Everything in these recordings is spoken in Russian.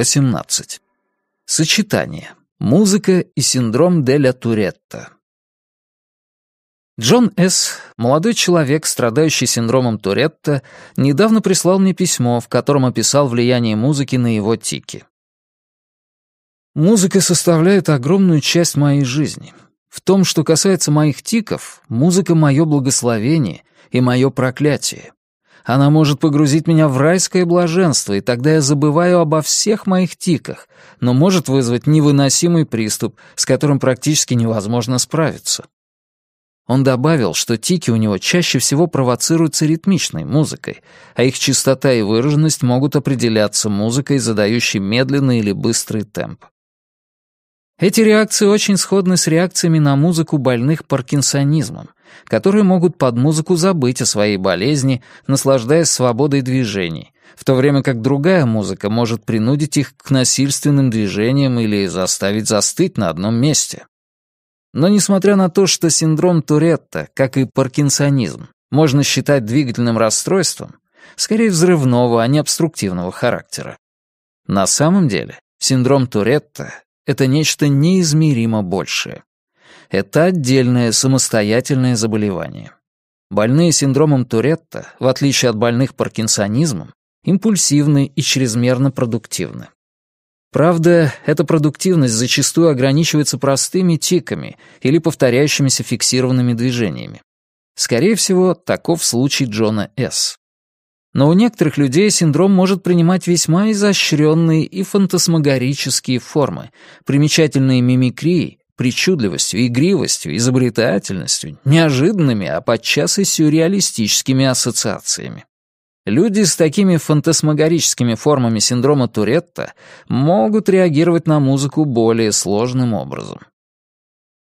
18. Сочетание. Музыка и синдром Деля Туретта. Джон С., молодой человек, страдающий синдромом Туретта, недавно прислал мне письмо, в котором описал влияние музыки на его тики. «Музыка составляет огромную часть моей жизни. В том, что касается моих тиков, музыка — мое благословение и мое проклятие. Она может погрузить меня в райское блаженство, и тогда я забываю обо всех моих тиках, но может вызвать невыносимый приступ, с которым практически невозможно справиться. Он добавил, что тики у него чаще всего провоцируются ритмичной музыкой, а их частота и выраженность могут определяться музыкой, задающей медленный или быстрый темп. Эти реакции очень сходны с реакциями на музыку больных паркинсонизмом, которые могут под музыку забыть о своей болезни, наслаждаясь свободой движений, в то время как другая музыка может принудить их к насильственным движениям или заставить застыть на одном месте. Но несмотря на то, что синдром Туретта, как и паркинсонизм, можно считать двигательным расстройством, скорее взрывного, а не обструктивного характера, на самом деле синдром Туретта это нечто неизмеримо большее. Это отдельное самостоятельное заболевание. Больные синдромом Туретта, в отличие от больных паркинсонизмом, импульсивны и чрезмерно продуктивны. Правда, эта продуктивность зачастую ограничивается простыми тиками или повторяющимися фиксированными движениями. Скорее всего, таков случай Джона С. Но у некоторых людей синдром может принимать весьма изощренные и фантасмагорические формы, примечательные мимикрией, причудливостью, игривостью, изобретательностью, неожиданными, а подчас и сюрреалистическими ассоциациями. Люди с такими фантасмагорическими формами синдрома Туретта могут реагировать на музыку более сложным образом.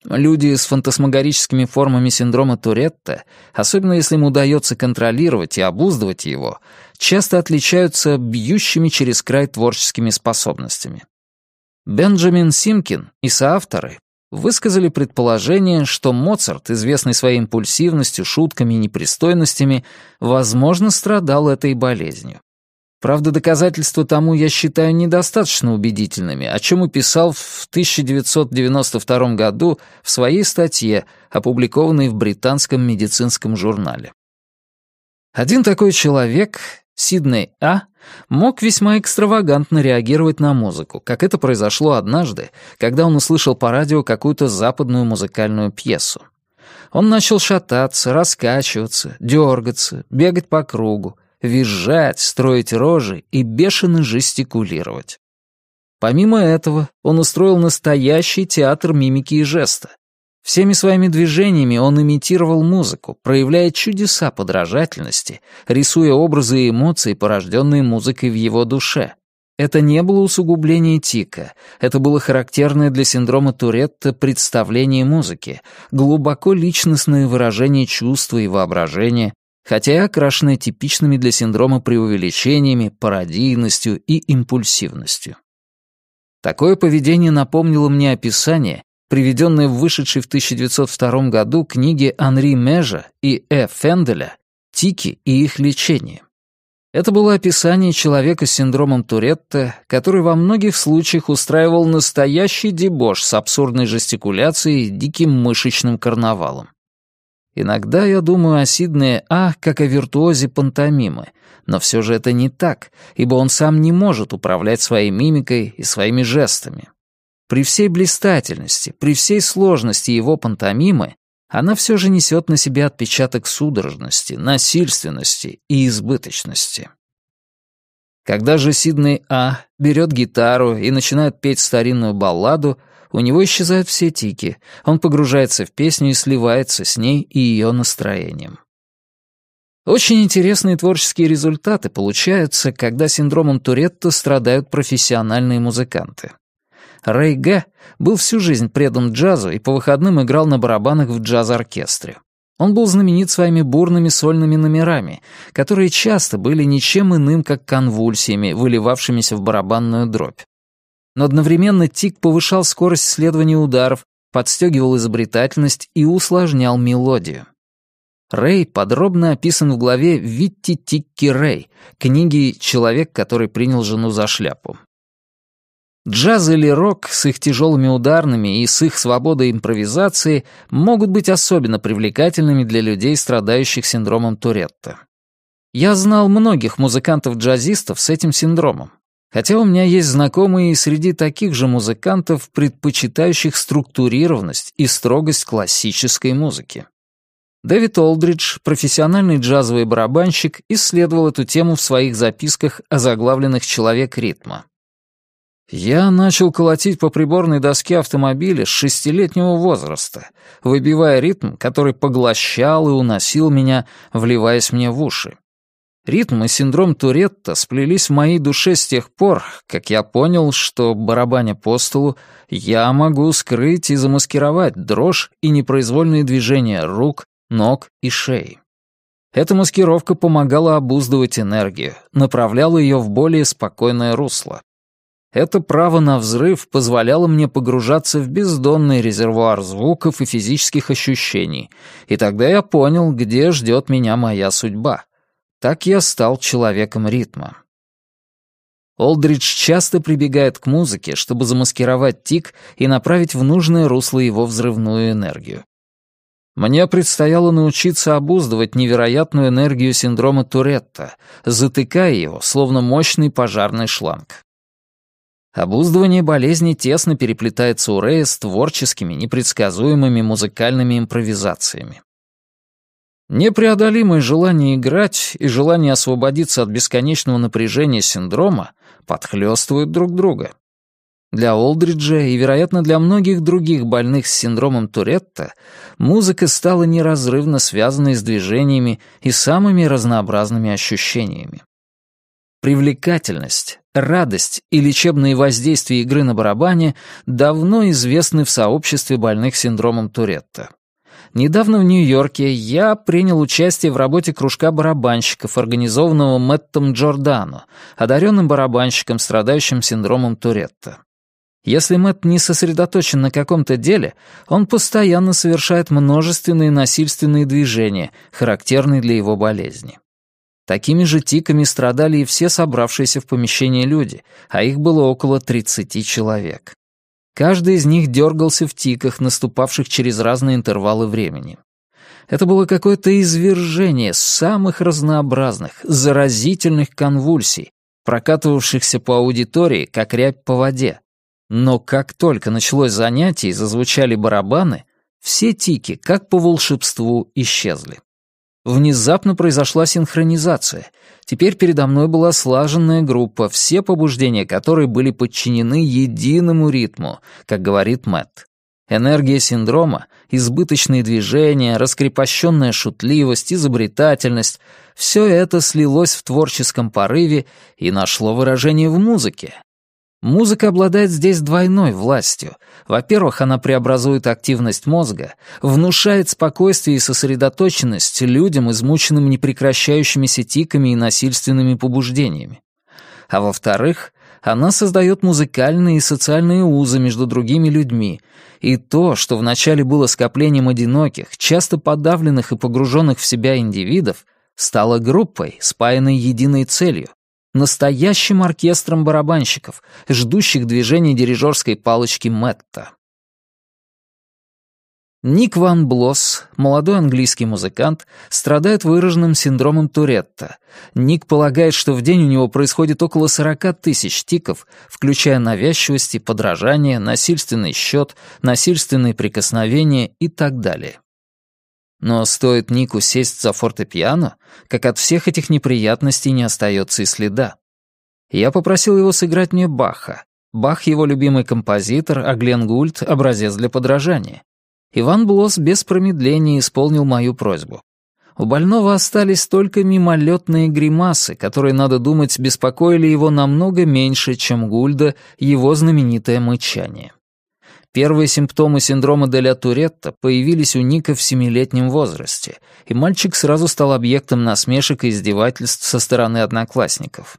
Люди с фантасмагорическими формами синдрома Туретта, особенно если им удается контролировать и обуздывать его, часто отличаются бьющими через край творческими способностями. Бенджамин Симкин и соавторы высказали предположение, что Моцарт, известный своей импульсивностью, шутками и непристойностями, возможно, страдал этой болезнью. Правда, доказательства тому я считаю недостаточно убедительными, о чем и писал в 1992 году в своей статье, опубликованной в британском медицинском журнале. Один такой человек, Сидней А., мог весьма экстравагантно реагировать на музыку, как это произошло однажды, когда он услышал по радио какую-то западную музыкальную пьесу. Он начал шататься, раскачиваться, дергаться, бегать по кругу, визжать, строить рожи и бешено жестикулировать. Помимо этого, он устроил настоящий театр мимики и жеста. Всеми своими движениями он имитировал музыку, проявляя чудеса подражательности, рисуя образы и эмоции, порожденные музыкой в его душе. Это не было усугубление тика, это было характерное для синдрома Туретта представление музыки, глубоко личностное выражение чувства и воображения, хотя и окрашенная типичными для синдрома преувеличениями, пародийностью и импульсивностью. Такое поведение напомнило мне описание, приведенное в вышедшей в 1902 году книге Анри Межа и Э. Фенделя «Тики и их лечение». Это было описание человека с синдромом Туретта, который во многих случаях устраивал настоящий дебош с абсурдной жестикуляцией и диким мышечным карнавалом. Иногда я думаю о Сиднее А как о виртуозе пантомимы, но все же это не так, ибо он сам не может управлять своей мимикой и своими жестами. При всей блистательности, при всей сложности его пантомимы, она все же несет на себе отпечаток судорожности, насильственности и избыточности. Когда же Сидней А берет гитару и начинает петь старинную балладу — у него исчезают все тики, он погружается в песню и сливается с ней и ее настроением. Очень интересные творческие результаты получаются, когда синдромом Туретта страдают профессиональные музыканты. Рэй Г. был всю жизнь предан джазу и по выходным играл на барабанах в джаз-оркестре. Он был знаменит своими бурными сольными номерами, которые часто были ничем иным, как конвульсиями, выливавшимися в барабанную дробь но одновременно тик повышал скорость следования ударов, подстегивал изобретательность и усложнял мелодию. Рэй подробно описан в главе «Витти Тикки Рэй» книги «Человек, который принял жену за шляпу». Джаз или рок с их тяжелыми ударными и с их свободой импровизации могут быть особенно привлекательными для людей, страдающих синдромом Туретта. Я знал многих музыкантов-джазистов с этим синдромом, Хотя у меня есть знакомые и среди таких же музыкантов, предпочитающих структурированность и строгость классической музыки. Дэвид Олдридж, профессиональный джазовый барабанщик, исследовал эту тему в своих записках о заглавленных «Человек ритма». «Я начал колотить по приборной доске автомобиля с шестилетнего возраста, выбивая ритм, который поглощал и уносил меня, вливаясь мне в уши. Ритм и синдром Туретта сплелись в моей душе с тех пор, как я понял, что, барабаня по столу, я могу скрыть и замаскировать дрожь и непроизвольные движения рук, ног и шеи. Эта маскировка помогала обуздывать энергию, направляла ее в более спокойное русло. Это право на взрыв позволяло мне погружаться в бездонный резервуар звуков и физических ощущений, и тогда я понял, где ждет меня моя судьба — так я стал человеком ритма. Олдридж часто прибегает к музыке, чтобы замаскировать тик и направить в нужное русло его взрывную энергию. Мне предстояло научиться обуздывать невероятную энергию синдрома Туретта, затыкая его, словно мощный пожарный шланг. Обуздывание болезни тесно переплетается у Рея с творческими, непредсказуемыми музыкальными импровизациями. Непреодолимое желание играть и желание освободиться от бесконечного напряжения синдрома подхлёстывают друг друга. Для Олдриджа и, вероятно, для многих других больных с синдромом Туретта музыка стала неразрывно связанной с движениями и самыми разнообразными ощущениями. Привлекательность, радость и лечебные воздействия игры на барабане давно известны в сообществе больных синдромом Туретта. Недавно в Нью-Йорке я принял участие в работе кружка барабанщиков, организованного Мэттом Джордано, одаренным барабанщиком, страдающим синдромом Туретта. Если Мэтт не сосредоточен на каком-то деле, он постоянно совершает множественные насильственные движения, характерные для его болезни. Такими же тиками страдали и все собравшиеся в помещении люди, а их было около 30 человек. Каждый из них дергался в тиках, наступавших через разные интервалы времени. Это было какое-то извержение самых разнообразных, заразительных конвульсий, прокатывавшихся по аудитории, как рябь по воде. Но как только началось занятие и зазвучали барабаны, все тики, как по волшебству, исчезли. Внезапно произошла синхронизация. Теперь передо мной была слаженная группа, все побуждения которой были подчинены единому ритму, как говорит Мэтт. Энергия синдрома, избыточные движения, раскрепощенная шутливость, изобретательность — все это слилось в творческом порыве и нашло выражение в музыке, Музыка обладает здесь двойной властью. Во-первых, она преобразует активность мозга, внушает спокойствие и сосредоточенность людям, измученным непрекращающимися тиками и насильственными побуждениями. А во-вторых, она создает музыкальные и социальные узы между другими людьми, и то, что вначале было скоплением одиноких, часто подавленных и погруженных в себя индивидов, стало группой, спаянной единой целью настоящим оркестром барабанщиков, ждущих движений дирижерской палочки Мэтта. Ник Ван Блосс, молодой английский музыкант, страдает выраженным синдромом Туретта. Ник полагает, что в день у него происходит около 40 тысяч тиков, включая навязчивости, подражание, насильственный счет, насильственные прикосновения и так далее. Но стоит Нику сесть за фортепиано, как от всех этих неприятностей не остается и следа. Я попросил его сыграть мне Баха. Бах — его любимый композитор, а Глен Гульд — образец для подражания. Иван Блос без промедления исполнил мою просьбу. У больного остались только мимолетные гримасы, которые, надо думать, беспокоили его намного меньше, чем Гульда, его знаменитое мычание. Первые симптомы синдрома Деля Туретта появились у Ника в семилетнем возрасте, и мальчик сразу стал объектом насмешек и издевательств со стороны одноклассников.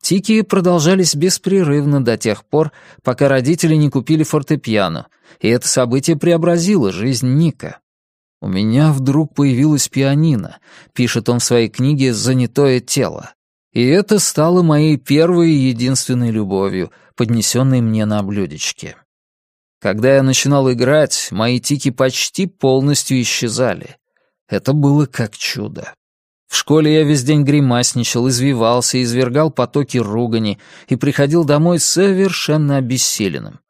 Тики продолжались беспрерывно до тех пор, пока родители не купили фортепиано, и это событие преобразило жизнь Ника. «У меня вдруг появилась пианино», — пишет он в своей книге «Занятое тело». «И это стало моей первой и единственной любовью, поднесенной мне на блюдечке». Когда я начинал играть, мои тики почти полностью исчезали. Это было как чудо. В школе я весь день гримасничал, извивался, извергал потоки ругани и приходил домой совершенно обессиленным.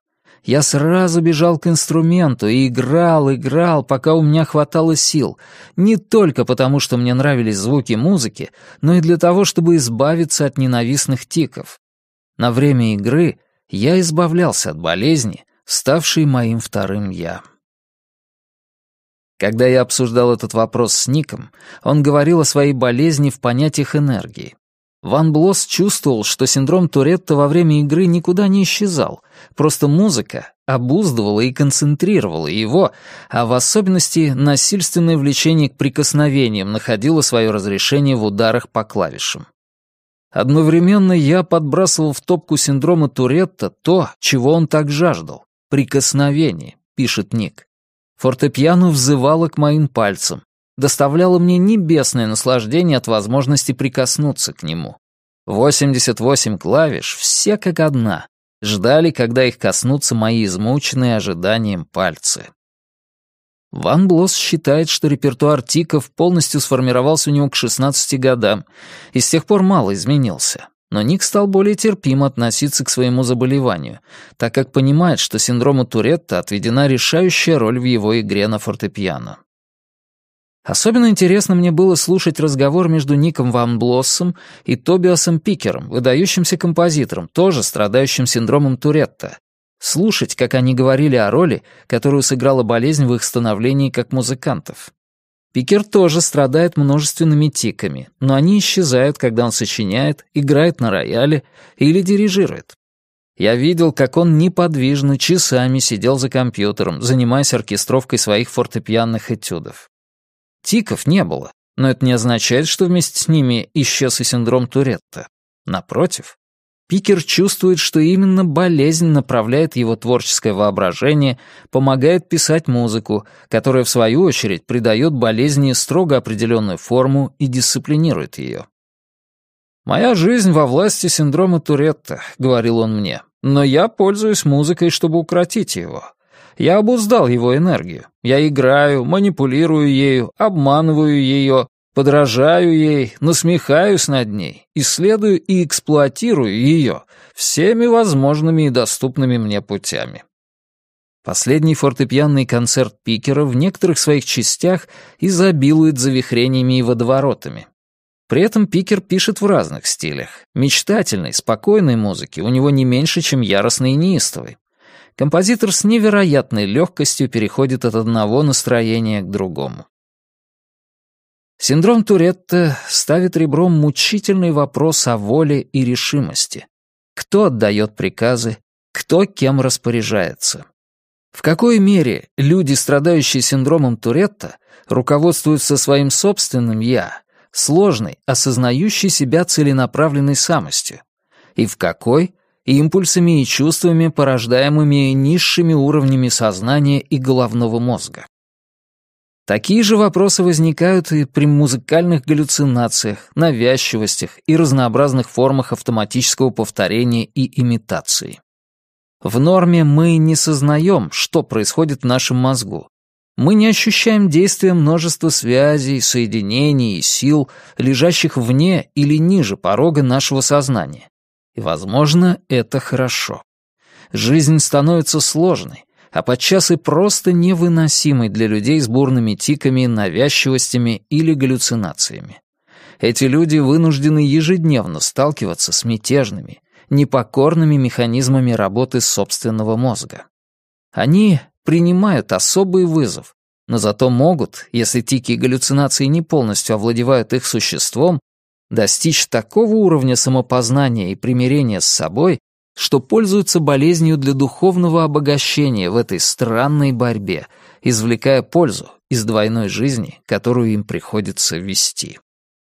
Я сразу бежал к инструменту и играл, играл, пока у меня хватало сил. Не только потому, что мне нравились звуки музыки, но и для того, чтобы избавиться от ненавистных тиков. На время игры я избавлялся от болезни, ставший моим вторым «я». Когда я обсуждал этот вопрос с Ником, он говорил о своей болезни в понятиях энергии. Ван Блосс чувствовал, что синдром Туретта во время игры никуда не исчезал, просто музыка обуздывала и концентрировала его, а в особенности насильственное влечение к прикосновениям находило свое разрешение в ударах по клавишам. Одновременно я подбрасывал в топку синдрома Туретта то, чего он так жаждал Прикосновение, — пишет Ник. «Фортепиано взывало к моим пальцам, доставляло мне небесное наслаждение от возможности прикоснуться к нему. 88 клавиш, все как одна, ждали, когда их коснутся мои измученные ожиданием пальцы». Ван Блосс считает, что репертуар тиков полностью сформировался у него к 16 годам и с тех пор мало изменился. Но Ник стал более терпимо относиться к своему заболеванию, так как понимает, что синдрому Туретта отведена решающая роль в его игре на фортепиано. Особенно интересно мне было слушать разговор между Ником Ван Блоссом и Тобиасом Пикером, выдающимся композитором, тоже страдающим синдромом Туретта. Слушать, как они говорили о роли, которую сыграла болезнь в их становлении как музыкантов. Пикер тоже страдает множественными тиками, но они исчезают, когда он сочиняет, играет на рояле или дирижирует. Я видел, как он неподвижно часами сидел за компьютером, занимаясь оркестровкой своих фортепианных этюдов. Тиков не было, но это не означает, что вместе с ними исчез и синдром Туретта. Напротив, Пикер чувствует, что именно болезнь направляет его творческое воображение, помогает писать музыку, которая, в свою очередь, придает болезни строго определенную форму и дисциплинирует ее. «Моя жизнь во власти синдрома Туретта», — говорил он мне, «но я пользуюсь музыкой, чтобы укротить его. Я обуздал его энергию. Я играю, манипулирую ею, обманываю ее, подражаю ей, насмехаюсь над ней, исследую и эксплуатирую ее всеми возможными и доступными мне путями. Последний фортепианный концерт Пикера в некоторых своих частях изобилует завихрениями и водоворотами. При этом Пикер пишет в разных стилях. Мечтательной, спокойной музыки у него не меньше, чем яростной и неистовой. Композитор с невероятной легкостью переходит от одного настроения к другому. Синдром Туретта ставит ребром мучительный вопрос о воле и решимости. Кто отдает приказы, кто кем распоряжается. В какой мере люди, страдающие синдромом Туретта, руководствуются своим собственным «я», сложной, осознающей себя целенаправленной самостью, и в какой — импульсами и чувствами, порождаемыми низшими уровнями сознания и головного мозга. Такие же вопросы возникают и при музыкальных галлюцинациях, навязчивостях и разнообразных формах автоматического повторения и имитации. В норме мы не сознаем, что происходит в нашем мозгу. Мы не ощущаем действия множества связей, соединений и сил, лежащих вне или ниже порога нашего сознания. И, возможно, это хорошо. Жизнь становится сложной, а подчас и просто невыносимой для людей с бурными тиками, навязчивостями или галлюцинациями. Эти люди вынуждены ежедневно сталкиваться с мятежными, непокорными механизмами работы собственного мозга. Они принимают особый вызов, но зато могут, если тики и галлюцинации не полностью овладевают их существом, достичь такого уровня самопознания и примирения с собой, что пользуются болезнью для духовного обогащения в этой странной борьбе, извлекая пользу из двойной жизни, которую им приходится вести.